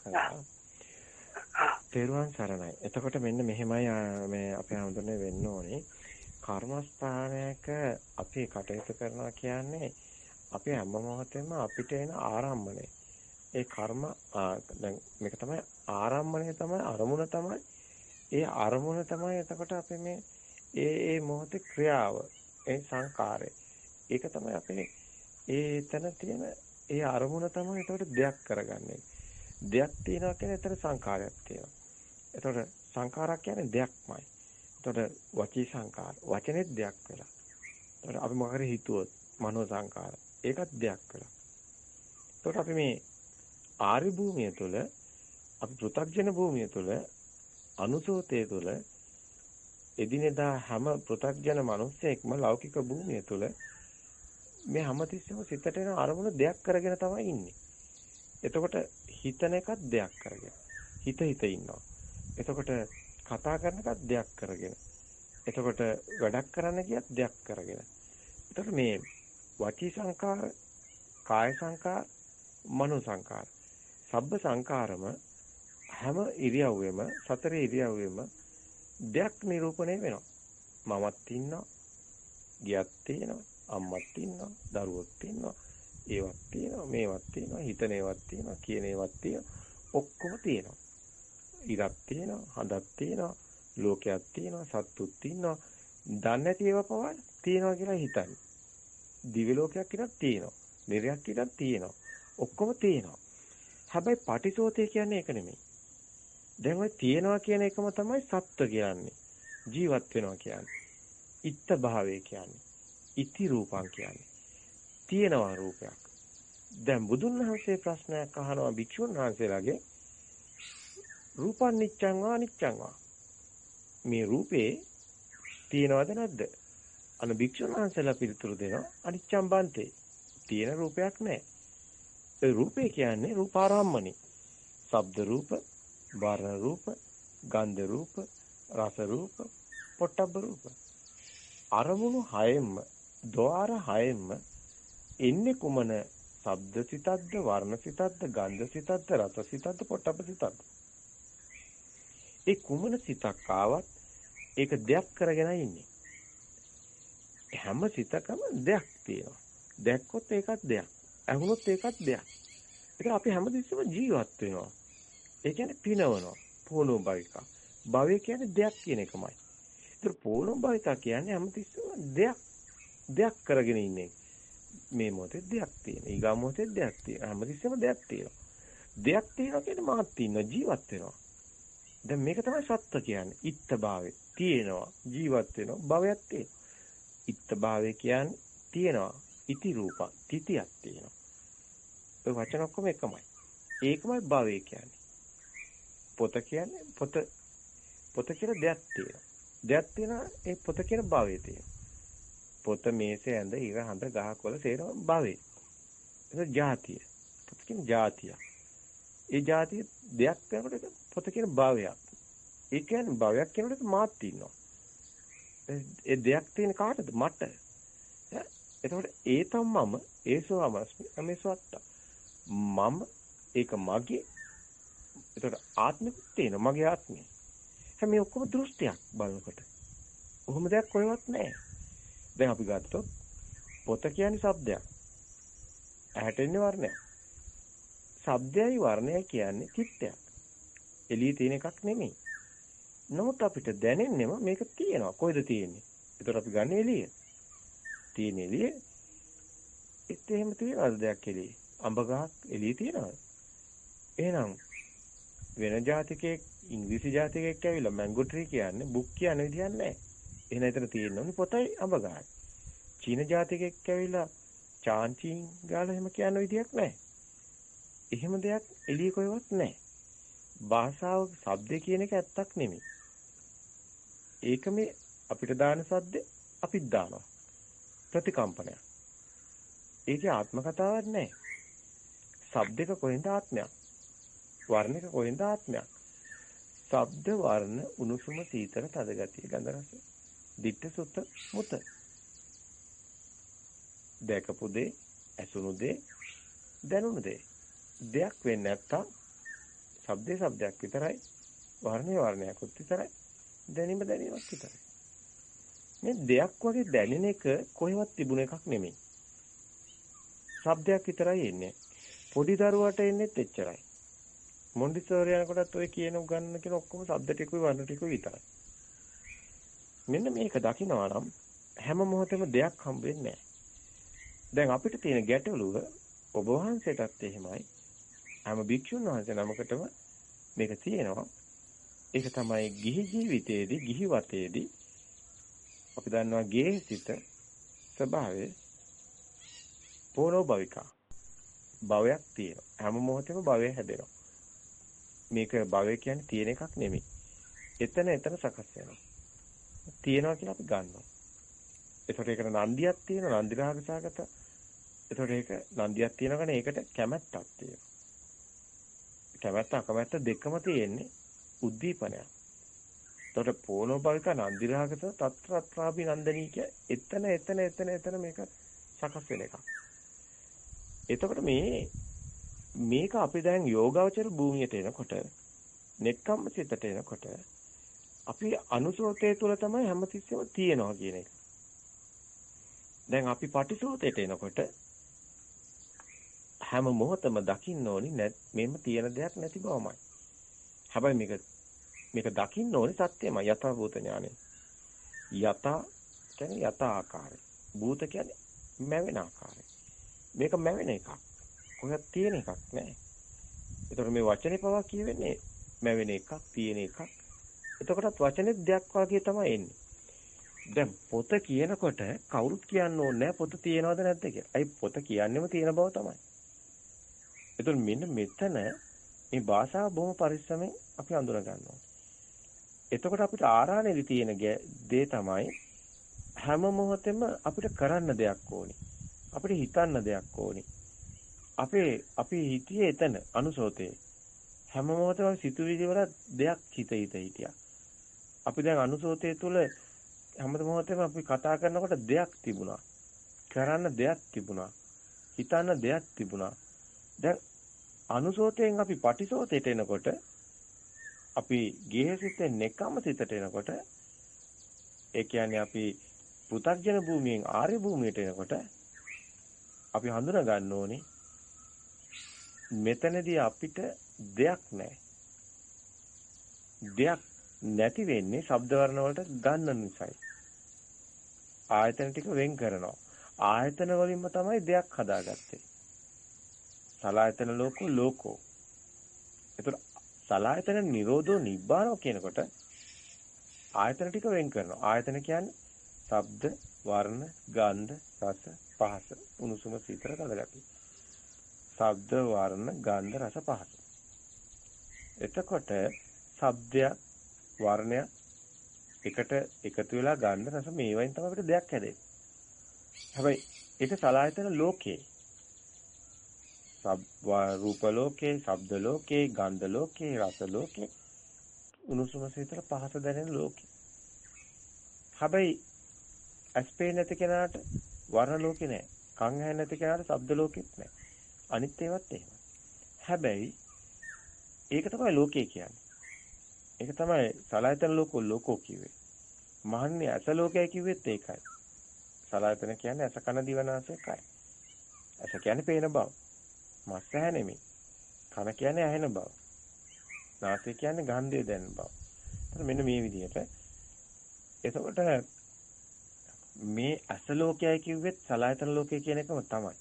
කළා. තෙරුවන් සරණයි. එතකොට මෙන්න මෙහෙමයි මේ අපේ හඳුනේ වෙන්න ඕනේ. කර්මස්ථානයක අපි කටයුතු කරනවා කියන්නේ අපි හැම මොහොතෙම අපිට එන ආරම්භණය. ඒ කර්ම දැන් මේක තමයි ආරම්භණය තමයි අරමුණ තමයි. ඒ අරමුණ තමයි එතකොට අපි මේ ඒ ඒ මොහොතේ ක්‍රියාව, ඒ සංකාරය. ඒක තමයි අපේ ඒ එතන තියෙන ඒ අරමුණ තමයි එතකොට දෙයක් කරගන්නේ. දෙයක් තියෙනවා කියන්නේ එතන සංකාරයක් තියෙනවා. එතකොට සංකාරයක් කියන්නේ දෙයක්මයි. එතකොට වචී සංකාර වචනේත් දෙයක් වෙලා. එතකොට අපි මොකද හිතුවොත් මනෝ සංකාර ඒකත් දෙයක් වෙලා. එතකොට අපි මේ ආරි භූමිය තුළ අපි පෘථග්ජන භූමිය තුළ අනුසෝතය තුළ එදිනෙදා හැම පෘථග්ජන මිනිස්සෙක්ම ලෞකික භූමිය තුළ මේ හැමතිස්සෙම සිතට එන අරමුණ දෙයක් කරගෙන තමයි ඉන්නේ. එතකොට හිතන එකත් දෙයක් කරගෙන. හිත හිත ඉන්නවා. එතකොට කතා කරන එකත් දෙයක් කරගෙන. එතකොට වැඩක් කරන්න කියත් දෙයක් කරගෙන. එතකොට මේ වචී සංකාර, කාය සංකාර, මනෝ සංකාර. සබ්බ සංකාරම හැම ඉරියව්වෙම සතර ඉරියව්වෙම දෙයක් නිරූපණය වෙනවා. මමත් ඉන්නවා, ගියක් තියෙනවා, අම්මත් ඉන්නවා, දරුවොත් ඉන්නවා, ඒවත් තියෙනවා, මේවත් තියෙනවා, හිතන ඒවත් තියෙනවා, කියන ඒවත් තියෙනවා, ඔක්කොම තියෙනවා. ඉරක් තියෙනවා, හඳක් තියෙනවා, ලෝකයක් තියෙනවා, සත්තුත් ඉන්නවා. දන්නේ නැති ඒවා පවා තියෙනවා කියලා හිතන්නේ. දිව්‍ය ලෝකයක් කියලා තියෙනවා. නිර්යක් කියලා තියෙනවා. ඔක්කොම තියෙනවා. හැබැයි පටිසෝතේ කියන්නේ ඒක නෙමෙයි. දැන් ඔය තියෙනවා කියන එකම තමයි සත්ත්ව කියන්නේ. ජීවත් වෙනවා කියන්නේ. ඉත්ත භාවය කියන්නේ. ඉති රූපං කියන්නේ. තියෙනවා රූපයක්. දැන් බුදුන් වහන්සේ ප්‍රශ්නයක් අහනවා භික්ෂුන් වහන්සේලාගේ රූපං නිච්ඡං වා නිච්ඡං වා මේ රූපේ තියෙනවද නැද්ද? අන භික්ෂුන් වහන්සේලා පිළිතුරු දෙනවා අනිච්ඡං බන්තේ. තියෙන රූපයක් නැහැ. ඒ රූපේ කියන්නේ රූපාරම්මණි. ශබ්ද රූප, වර්ණ රූප, ගන්ධ රූප, රස රූප, පොට්ටබ්බ රූප. අරමුණු හයෙන්ම, ద్వාර හයෙන්ම එන්නේ කුමන ශබ්ද සිතක්ද, වර්ණ සිතක්ද, ගන්ධ සිතක්ද, රස සිතක්ද, පොට්ටබ්බ සිතක්ද? ඒ කුමන සිතක් ආවත් ඒක දෙයක් කරගෙන ඉන්නේ. හැම සිතකම දෙයක් තියෙනවා. දැක්කොත් ඒකත් දෙයක්. ඇහුනොත් ඒකත් දෙයක්. ඒක අපි හැමදෙස්සම ජීවත් වෙනවා. ඒ කියන්නේ පිනවනවා. පොණෝ භවික. භවය කියන්නේ දෙයක් කියන එකමයි. ඒතර පොණෝ භවික කියන්නේ හැමතිස්සම දෙයක් දෙයක් කරගෙන ඉන්නේ. මේ මොහොතේ දෙයක් තියෙන. ඊගා මොහොතේ දෙයක් තියෙන. හැමතිස්සම දෙයක් තියෙනවා. දෙයක් තියෙනවා කියන්නේ මාත් ඉන්නවා ජීවත් වෙනවා. දැන් මේක තමයි සත්‍ය කියන්නේ. ඉත්ත භාවය තියෙනවා ජීවත් වෙනවා භවයක් තියෙනවා. ඉත්ත භාවය කියන්නේ තියෙනවා ඉති රූප තිතියක් තියෙනවා. ඔය වචන ඔක්කොම එකමයි. ඒකමයි භවය කියන්නේ. පොත කියන්නේ පොත පොත කියලා දෙයක් තියෙනවා. දෙයක් තියෙනවා ඒ පොත කියන භවය තියෙනවා. පොත මේසේ ඇඳ ඉර හඳ ගහකොළ සේරම භවේ. එතන ಜಾතිය. පොත කියන ಜಾතිය. ඒ ಜಾතිය දෙයක් කරනකොට පොත කියන භවයක්. ඒ කියන්නේ භවයක් කියනකොට මාත් තියෙනවා. ඒ දෙයක් තියෙන කාටද? මට. එතකොට ඒ තමම ඒසෝ අමස්මි අමේසවත්ත. මම ඒක මගේ. එතකොට ආත්මික තියෙනවා මගේ ආත්මය. හැම මේ ඔක්කොම දෘෂ්ටියක් බලනකොට. කොහොම දෙයක් කොහෙවත් නැහැ. දැන් අපි ගත්තොත් පොත කියන්නේ શબ્දයක්. ඇහැට එන්නේ වර්ණයක්. ශබ්දයයි වර්ණයයි කියන්නේ චිත්තයක්. එළියේ තියෙන එකක් නෙමෙයි. නමුත් අපිට දැනෙන්නේම මේක තියෙනවා. කොයිද තියෙන්නේ? ඒතර අපි ගන්න එළිය. තියෙන එළිය. ඒත් එහෙම තියනවාද දෙයක් එළියේ? අඹ ගහක් එළියේ තියනවාද? එහෙනම් වෙන ජාතිකයෙක් ඉංග්‍රීසි ජාතිකයෙක් ඇවිල්ලා මැංගෝ ට්‍රී කියන්නේ බුක් කියන විදිහක් නැහැ. එහෙනම් එතන තියෙන්නේ පොතයි අඹ ගහයි. චීන ජාතිකයෙක් ඇවිල්ලා චාන්චින් ගාලා එහෙම කියන විදිහක් නැහැ. එහෙම දෙයක් එළිය කොහෙවත් නැහැ. භාෂාව શબ્ද කියන එක ඇත්තක් නෙමෙයි. ඒක මේ අපිට දාන සද්ද අපිත් දානවා. ප්‍රතිකම්පනයක්. ඒකේ ආත්ම කතාවක් නැහැ. ශබ්දයක කොහෙන්ද ආත්මයක්? වර්ණයක කොහෙන්ද ආත්මයක්? ශබ්ද වර්ණ උණුසුම සීතල තද ගතිය ගඳ රස. Ditta sutta මුත. දැකපු දේ, ඇසුණු දේ, දැනුණු දේ. දෙයක් වෙන්නේ නැත්තම් ශබ්දේ ශබ්දයක් විතරයි. වර්ණේ වර්ණයක්වත් විතරයි. දැනීම දැනීමක් විතරයි. මේ දෙයක් වගේ දැනෙන එක කොහෙවත් තිබුණ එකක් නෙමෙයි. ශබ්දයක් විතරයි එන්නේ. පොඩි දරුවට එන්නේත් එච්චරයි. මොන්ඩිසෝරි යනකොටත් ඔය කියන ගන්න කියන ඔක්කොම ශබ්ද ටිකුයි වර්ණ ටිකුයි විතරයි. මෙන්න මේක දකිනවා නම් හැම මොහොතෙම දෙයක් හම්බ වෙන්නේ දැන් අපිට තියෙන ගැටලුව ඔබ වහන්සේටත් එහෙමයි. හැම භික්ෂුන් වහන්සේ නමකටම මේක තියෙනවා. ඒක තමයි ගිහි ජීවිතයේදී ගිහි වතේදී අපි දන්නවා ගේහසිත ස්වභාවය පෝරෝ භවිකා භවයක් තියෙනවා. හැම මොහොතෙම භවය හැදෙනවා. මේක භවය කියන්නේ තියෙන එකක් නෙමෙයි. එතන එතන සකස් වෙනවා. තියෙනවා කියලා අපි ගන්නවා. ඒතකොට ඒකට නන්දියක් තියෙනවා නන්දි රාගසගත. ඒතකොට ඒක නන්දියක් තියෙනකනේ ඒකට කැමැත්තක් තියෙනවා. කැමැත්ත අකමැත්ත දෙකම තියෙන්නේ උද්දීපනයක්. එතකොට පෝනෝ භවික නන්දි රාගස తත්‍රත්‍රාපි නන්දනී කිය එතන එතන එතන එතන මේක සකස් වෙන එකක්. එතකොට මේ මේක අපි දැන් යෝගාවචර භූමියට එනකොට නෙක්කම්ම සිතට එනකොට අපි අනුසෝතය තුළ තමයි හැමතිස්සෙම තියෙනවා කියන එක. දැන් අපි පටිසෝතයට එනකොට හැම මොහොතම දකින්න ඕනි නැත් මෙන්න තියෙන දෙයක් නැති බවමයි. හැබැයි මේක මේක දකින්න ඕනි සත්‍යමයි යථා භූත ඥානෙ. යථා කියන්නේ යථා ආකාරය. භූත කියන්නේ මැවෙන ආකාරය. මේක මැවෙන එකක්. කොහෙවත් තියෙන එකක් නෑ. ඒතකොට මේ වචනේ පවා කියවෙන්නේ මැවෙන එකක්, තියෙන එකක්. එතකොටත් වචනේ දෙයක් වගේ තමයි එන්නේ. දැන් පොත කියනකොට කවුරුත් කියන්න ඕනේ පොත තියෙනවද නැද්ද කියලා. අයි පොත කියන්නෙම තියෙන බව තමයි. එතකොට මෙන්න මෙතන මේ භාෂාව බොහොම පරිස්සමෙන් අපි අඳුන ගන්නවා. එතකොට අපිට ආරාණෙදි තියෙන දේ තමයි හැම මොහොතෙම අපිට කරන්න දෙයක් ඕනි. අපිට හිතන්න දෙයක් ඕනි. අපේ අපි හිතියේ එතන අනුසෝතේ හැම මොහොතම සිතුවිලි වල දෙයක් හිත හිත හිටියා. අපි දැන් අනුසෝතයේ තුල හැම මොහොතෙම අපි කතා කරනකොට දෙයක් තිබුණා. කරන්න දෙයක් තිබුණා. හිතන්න දෙයක් තිබුණා. දැන් අනුසෝතයෙන් අපි පටිසෝතයට එනකොට අපි ගේහසිතෙන් නෙකම සිතට එනකොට ඒ කියන්නේ අපි පෘථග්ජන භූමියෙන් ආර්ය භූමියට එනකොට අපි හඳුනා ගන්න ඕනේ මෙතනදී අපිට දෙයක් නැහැ. දෙයක් නැති වෙන්නේ ශබ්ද වර්ණ වලට ගන්න නිසායි. ආයතන ටික වෙන් කරනවා. ආයතන වලින්ම තමයි දෙයක් හදාගත්තේ. සලායතන ලෝකෝ ලෝකෝ. ඒතර සලායතන නිරෝධෝ නිබ්බානෝ කියනකොට ආයතන ටික වෙන් කරනවා. ආයතන කියන්නේ ශබ්ද, වර්ණ, ගන්ධ, රස, පහස, උණුසුම, සීතල, කඳගති. ශබ්ද, වර්ණ, ගන්ධ, රස, පහස. එතකොට ශබ්දයක්, වර්ණයක් එකට එකතු වෙලා ගන්ධ රස මේවෙන් තමයි අපිට දෙයක් හැදෙන්නේ. හැබැයි ඒක සලායතන ලෝකේ. සබ් රූප ලෝකේ, ශබ්ද ලෝකේ, ගන්ධ ලෝකේ, රස ලෝකේ, උණුසුම සීතල පහස දැනෙන ලෝකේ. හැබැයි ඇස්පේ නැති කෙනාට වර්ණ ලෝකේ නැහැ. කන් ඇහෙන්නේ නැති කෙනාට ශබ්ද ලෝකෙත් නැහැ. අනිත් ඒවත් එහෙමයි. හැබැයි ඒක තමයි ලෝකේ කියන්නේ. ඒක තමයි සලායතන ලෝකෝ ලෝකෝ කිව්වේ. මහන්නේ ඇස ලෝකය කිව්වෙත් ඒකයි. සලායතන කියන්නේ ඇස කන දිව නාසය කය. ඇස කියන්නේ පේන බව. මස් ඇහැ නෙමෙයි. කන කියන්නේ ඇහෙන බව. නාසය කියන්නේ ගන්ධය දැනෙන බව. මෙන්න මේ විදිහට එතකොට මේ අස ලෝකයයි කිව්වෙත් සලායතන ලෝකය කියන එකම තමයි.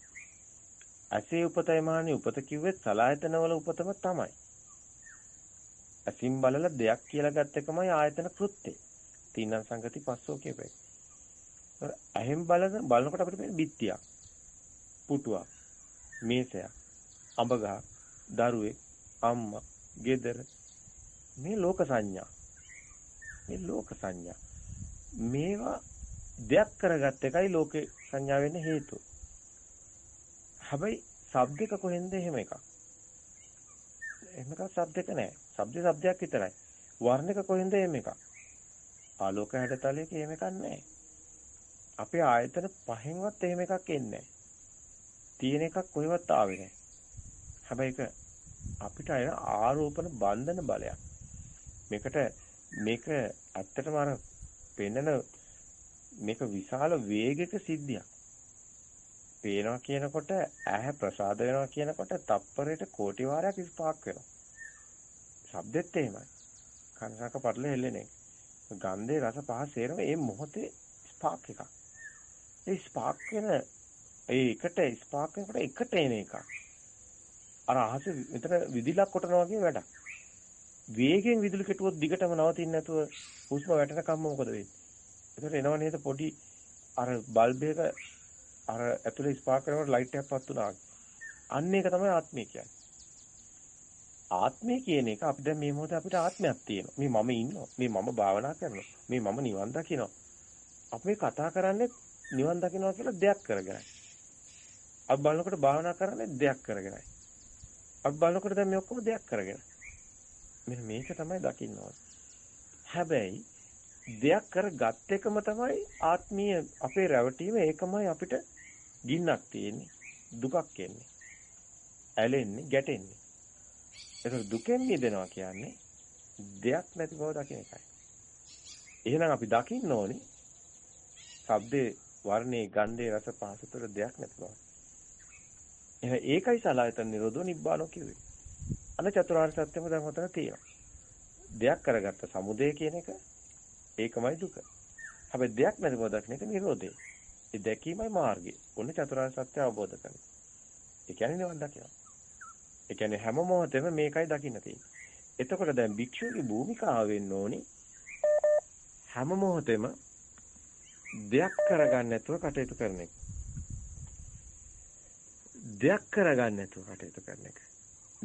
ඇසේ උපතයි මහණේ උපත කිව්වෙත් සලායතන වල උපතම තමයි. ඇසින් බලලා දෙයක් කියලා ගත්ත එකමයි ආයතන කෘත්‍යය. තීනං සංගති පස්සෝ කියපේ. ඇහෙන් බලන බලනකොට අපිට පේන බිත්තියක්. පුටුවක්. මේසයක්. අඹ ගහ. දරුවෙක්. අම්මා. ගෙදර. මේ ලෝක සංඥා. මේ ලෝක සංඥා. මේවා දෙයක් කරගත් එකයි ලෝකේ සංඥා වෙන්න හේතුව. හැබැයි shabdika කොහෙන්ද එහෙම එකක්? එහෙම එකක් shabdika නෑ. Shabdi shabdයක් විතරයි. වර්ණක කොහෙන්ද එහෙම එකක්? ආලෝක හැඩතලයක එහෙම එකක් නෑ. අපේ ආයතන පහෙන්වත් එහෙම එකක් එන්නේ නෑ. තියෙන එකක් කොහෙවත් ආවේ නෑ. හැබැයි ඒක අපිට එන ආරෝපණ බන්ධන බලයක්. මේකට මේක ඇත්තටම අර පෙන්නන මේක විශාල වේගයක සිද්ධියක්. පේනවා කියනකොට ඇහැ ප්‍රසාද වෙනවා කියනකොට තප්පරයට කෝටි වාරයක් ස්පාක් වෙනවා. ශබ්දෙත් එහෙමයි. කනසක පටල හෙල්ලෙන්නේ. ගන්ධේ රස පහ සේරම මේ මොහොතේ ස්පාක් එකක්. ඒ ස්පාක් වෙන ඒ එකට ස්පාක් වෙනකොට එකට එන එකක්. අර අහස මෙතන විදිලක් කොටනවා වගේ වැඩක්. වේගෙන් විදුලි කෙටුවොත් දිගටම නවතින්නේ නැතුව හුස්ම වැටෙනකම්ම මොකද වෙන්නේ? ඒකට එනව නේද පොඩි අර බල්බ් එක අර ඇතුලේ ස්පාක් කරනකොට ලයිට් එකක් පත් වුණා. අන්න ඒක තමයි ආත්මය කියන්නේ. ආත්මය කියන එක අපි දැන් මේ මොහොතේ අපිට ආත්මයක් තියෙනවා. මේ මම ඉන්නවා. මේ මම භාවනා කරනවා. මේ මම නිවන් දකිනවා. අපි කතා කරන්නේ නිවන් දකිනවා කියලා දෙයක් කරගෙනයි. අපි බලනකොට භාවනා කරන්නේ දෙයක් කරගෙනයි. අපි බලනකොට දැන් මේ ඔක්කොම දෙයක් කරගෙන. මෙන්න මේක තමයි දකින්න හැබැයි දෙයක් කරගත් එකම තමයි ආත්මීය අපේ රැවටීම ඒකමයි අපිට ගින්නක් තියෙන්නේ. දුකක් එන්නේ. ඇලෙන්නේ, ගැටෙන්නේ. ඒක දුකෙන් මිදෙනවා කියන්නේ දෙයක් නැති බව දකින එකයි. එහෙනම් අපි දකින්න ඕනේ ශබ්දේ වර්ණේ ගන්ධේ රස පහස තුළ දෙයක් නැති බව. එහෙනම් ඒකයි සලායතන නිරෝධෝ නිබ්බානෝ කිව්වේ. අන්න චතුරාර්ය සත්‍යම දැන් හොතන තියෙනවා. දෙයක් කරගත්ත සමුදය කියන එක ඒකමයි දුක. හැබැයි දෙයක් නැති බව දකින එක නිරෝධය. ඒ දැකීමයි මාර්ගය. ඔන්න චතුරාර්ය සත්‍ය අවබෝධ කරගන්න. ඒ කියන්නේ නිවන් දකිනවා. ඒ කියන්නේ හැම මොහොතෙම මේකයි දකින්න තියෙන්නේ. එතකොට දැන් භික්ෂුවගේ භූමිකාව වෙන්න ඕනි හැම මොහොතෙම දෙයක් කරගන්න නැතුව කටයුතු කරන එක. දෙයක් කරගන්න නැතුව කටයුතු කරන එක.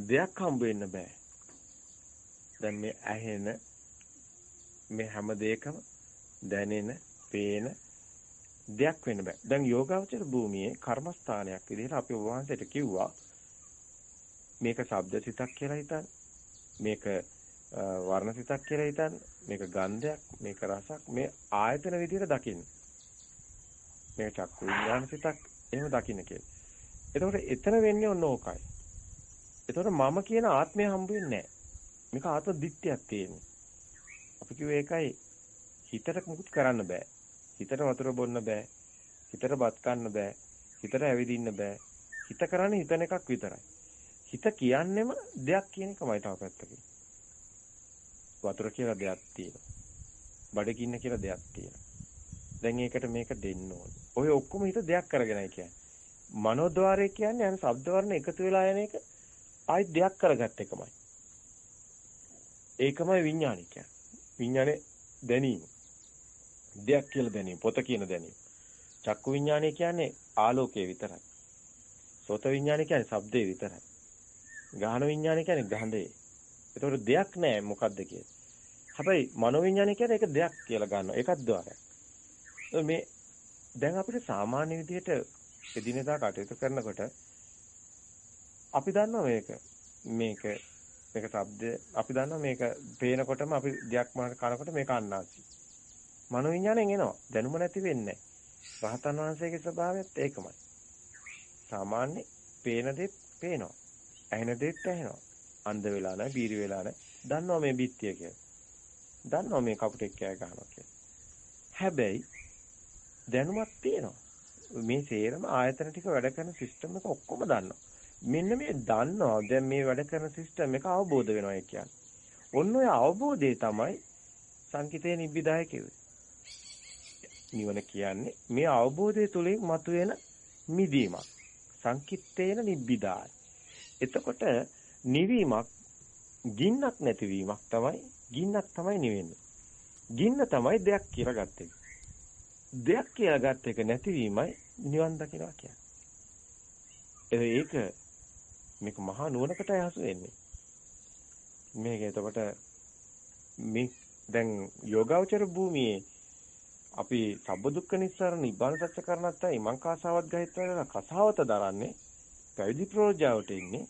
දෙයක් හම්බ වෙන්න බෑ. දැන් මේ ඇහෙන මේ හැම දෙයකම දැනෙන, පේන දෙයක් වෙන්න බෑ. දැන් යෝගාවචර භූමියේ කර්මස්ථානයක් විදිහට අපි වහන්සේට කිව්වා මේක ශබ්ද සිතක් කියලා හිතන්න. මේක වර්ණ සිතක් කියලා හිතන්න. මේක ගන්ධයක්, මේක රසක්, මේ ආයතන විදිහට දකින්න. මේක චක්කු විඥාන සිතක් එහෙම දකින්න කියලා. එතකොට එතන වෙන්නේ ඔන්න ඕකයි. එතකොට මම කියන ආත්මය හම්බ වෙන්නේ නැහැ. මේක ආත්ම දිට්ඨියක් තියෙන්නේ. අපි කිව්වේ ඒකයි හිතට මුකුත් කරන්න බෑ. හිතට වතුර බොන්න බෑ. හිතට බත් කන්න බෑ. හිතට ඇවිදින්න බෑ. හිත කරන්නේ හිතන එකක් විතරයි. හිත කියන්නෙම දෙයක් කියන එකමයි තව පැත්තකින්. වතුර කියලා දෙයක් තියෙනවා. බඩගින්න කියලා දෙයක් තියෙනවා. දැන් ඒකට මේක දෙන්න ඕනේ. ඔය ඔක්කොම හිත දෙයක් කරගෙනයි කියන්නේ. මනෝද්වාරය කියන්නේ අර ශබ්ද වර්ණ එකතු වෙලා යන එක ආයි දෙයක් කරගත් එකමයි. ඒකමයි විඥානය කියන්නේ. විඥානේ දැනීම. දෙයක් කියලා දැනීම, පොත කියන දැනීම. චක්කු විඥානය කියන්නේ ආලෝකය විතරයි. සෝත විඥානය කියන්නේ ශබ්දේ විතරයි. ගාහන විඥානය කියන්නේ ගන්ධේ. ඒතකොට දෙයක් නැහැ මොකද්ද කියන්නේ. හැබැයි මනෝ විඥානය කියන්නේ ඒක දෙයක් කියලා ගන්නවා. ඒකත් ద్వාරයක්. මේ දැන් අපිට සාමාන්‍ය විදිහට එදිනෙදා කටයුතු කරනකොට අපි දන්නවා මේක මේක මේක ශබ්ද අපි දන්නවා මේක පේනකොටම අපි දෙයක් මාන කනකොට මේක අන්නාසි. මනෝ විඥාණයෙන් එනවා. දැනුම නැති වෙන්නේ නැහැ. රහතන් වහන්සේගේ ස්වභාවයත් ඒකමයි. සාමාන්‍ය පේන දේ පේනවා. ඇහෙන දේත් ඇහෙනවා. අන්ධ වෙලා නැහැ, බීරි වෙලා නැහැ. දන්නවා මේ බිත්තිය කියලා. දන්නවා මේ කපුටෙක් කෑ ගහනවා කියලා. හැබැයි දැනුමක් තියෙනවා. මේ සේරම ආයතන ටික වැඩ කරන සිස්ටම් එක ඔක්කොම දන්නවා. මෙන්න මේ දන්නවා දැන් මේ වැඩ කරන සිස්ටම් එක අවබෝධ වෙනවා කියන්නේ. ඔන්න ඔය අවබෝධය තමයි සංකිතේ නිබ්බිදාය කිව්වේ. නිවන කියන්නේ මේ අවබෝධය තුළින් මතුවෙන මිදීමක්. සංකිට්ඨේන නිබ්බිදාය. එතකොට නිවීමක් ගින්නක් නැතිවීමක් තමයි ගින්නක් තමයි නිවෙන්නේ. ගින්න තමයි දෙයක් කියලා ගත්තේ. දෙයක් කියලා ගත් එක නැතිවීමයි නිවන් දකිනවා කියන්නේ. ඒක මේක මහා නුවණකටයි හසු වෙන්නේ. මේක එතකොට මේ දැන් යෝගාවචර භූමියේ අපි සබ්බදුක්ඛ නිස්සාරණ නිබ්බාන සත්‍ය කරණත්තයි මං කාසාවත් ගහිත්වල කසාවත දරන්නේ පැවිදි ප්‍රෝජාවට ඉන්නේ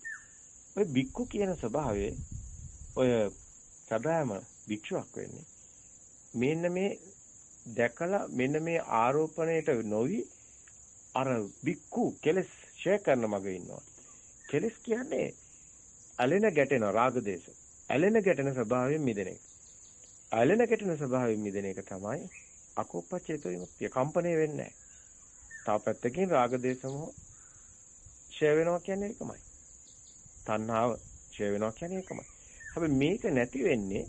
ඔය බික්කු කියන ස්වභාවයේ ඔය සබෑම භික්ෂුවක් වෙන්නේ මෙන්න මේ දැකලා මෙන්න මේ ආරෝපණයට නොවි අර බික්කු කෙලස් ෂේ කරන මග ඉන්නවා. කෙලස් කියන්නේ ඇලෙන ගැටෙන රාග දේශ. ඇලෙන ගැටෙන ස්වභාවයෙන් මිදෙන එක. ඇලෙන ගැටෙන ස්වභාවයෙන් මිදෙන එක තමයි අකෝපචේතෝ විමුක්තිය. කම්පණය වෙන්නේ නැහැ. තව පැත්තකින් රාග දේශ මොහ ඡය වෙනවා කියන්නේ ඒකමයි. තණ්හාව ඡය වෙනවා කියන්නේ ඒකමයි. හැබැයි මේක නැති වෙන්නේ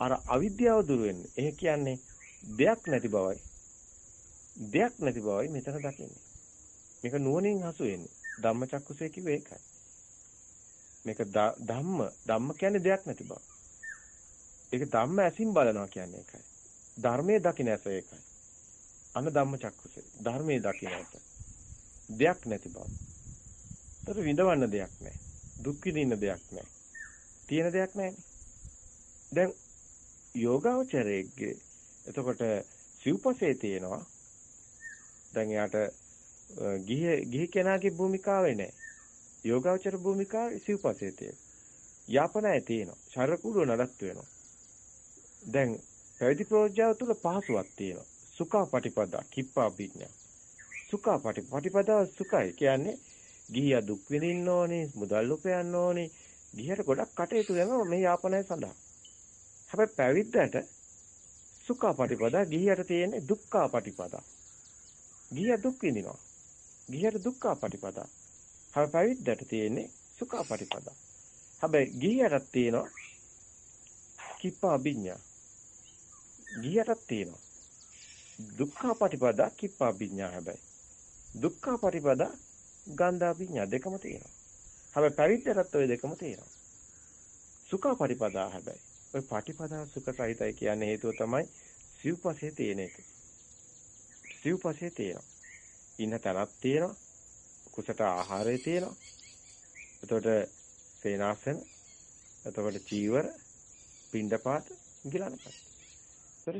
අර අවිද්‍යාව දුර වෙන්නේ. ඒ කියන්නේ දෙයක් නැති බවයි. දෙයක් නැති බවයි මෙතන දකින්නේ. මේක නුවණින් හසු වෙන්නේ. ධම්මචක්කුසේ කිව්වේ ඒකයි. මේක ධම්ම ධම්ම කියන්නේ දෙයක් නැති බව. ඒක ධම්ම ඇසින් බලනවා කියන්නේ ඒකයි. ධර්මයේ දකින්න ඇස ඒකයි. අන ධම්මචක්කුසේ ධර්මයේ දකින්න ඇස. දෙයක් නැති බව. ඒතර විඳවන්න දෙයක් නැහැ. දුක් විඳින්න දෙයක් නැහැ. තියෙන දෙයක් නැහැනේ. දැන් යෝගාවචරයේගේ එතකොට සිව්පසේ තියෙනවා. දැන් එයාට ගිහි ගිහි කෙනාගේ භූමිකාවේ නැහැ. යෝගාවචර භූමිකාවේ සිව්පසේ තියෙනවා. යාපනයේ තියෙනවා. ශරකුඩුව නඩත්තු වෙනවා. දැන් පැවිදි ප්‍රෝජ්ජාව තුළ පහසුවක් තියෙනවා. සුඛා පටිපදා කිප්පා විඥා. සුඛා පටිපදා සුඛයි කියන්නේ ගිහියා දුක් විඳින්න ඕනේ, මුදල් උපයන්න ඕනේ. ගිහියට ගොඩක් කටයුතු වෙනවා මේ යාපනය සඳහා. හැබැයි පැවිද්දට සුඛා පටිපදා ගිහියට තියෙන්නේ දුක්ඛා පටිපදා. ගිහිය දුක් විඳිනවා. ගිහියට දුක්ඛා පටිපදා. හැබැයි පැවිද්දට තියෙන්නේ සුඛා පටිපදා. හැබැයි ගිහියටත් තියෙනවා කිප්පා අභිඥා. ගිහියටත් තියෙනවා දුක්ඛා පටිපදා කිප්පා අභිඥා හැබැයි. දුක්ඛා පටිපදා ගන්ධා අභිඥා දෙකම තියෙනවා. හැබැයි පැවිද්දටත් ওই දෙකම තියෙනවා. සුඛා පටිපදා හැබැයි. ওই පටිපදා සුඛ සහිතයි කියන්නේ හේතුව තමයි සිව්පසේ තියෙන එක. සිව්පසේ තියෙනවා. ඉන්න තැනක් තියෙනවා. කුසට ආහාරය තියෙනවා. එතකොට සේනාසන, එතකොට චීවර, පිණ්ඩපාත, ගිලනපත්. ඒතර